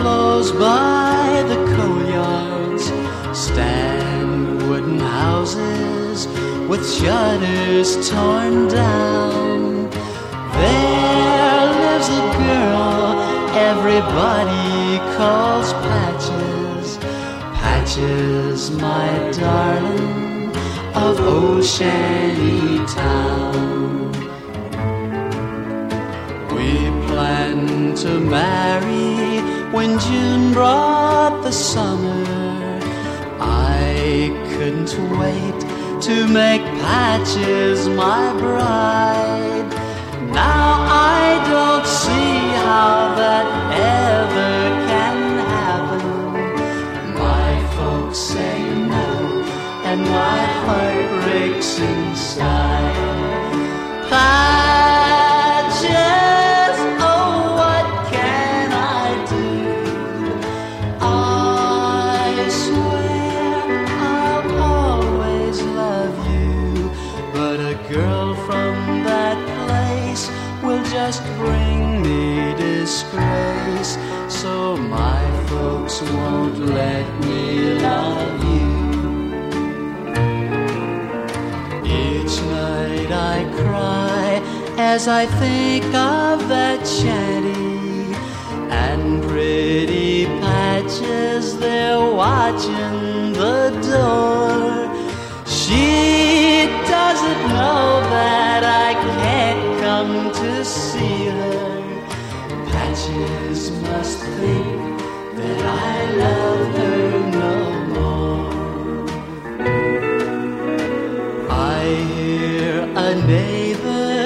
flows by the coal yards stand wooden houses with shutters torn down. There lives a girl everybody calls Patches. Patches, my darling, of old shanty town. We plan to marry when June brought the summer. I couldn't wait to make Patches my bride. Now I don't see how that ever can happen. My folks say no, and my heart breaks inside. Patches, girl from that place will just bring me disgrace. So my folks won't let me love you. Each night I cry as I think of that shanty and pretty patches they're watching to see her. Patches must think that I love her no more. I hear a neighbor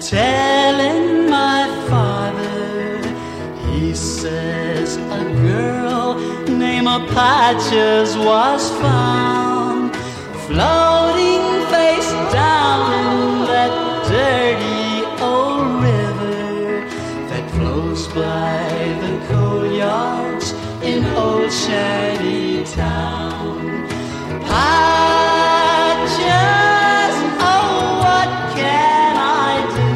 telling my father. He says a girl named Patches was found floating face down in that dirty flows by the coal yards in old shanty town. Patches, oh, what can I do?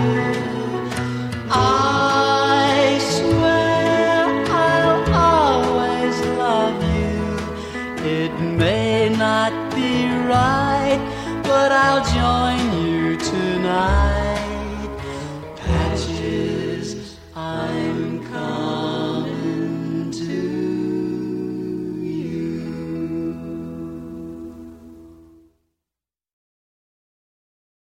I swear I'll always love you. It may not be right, but I'll join you tonight.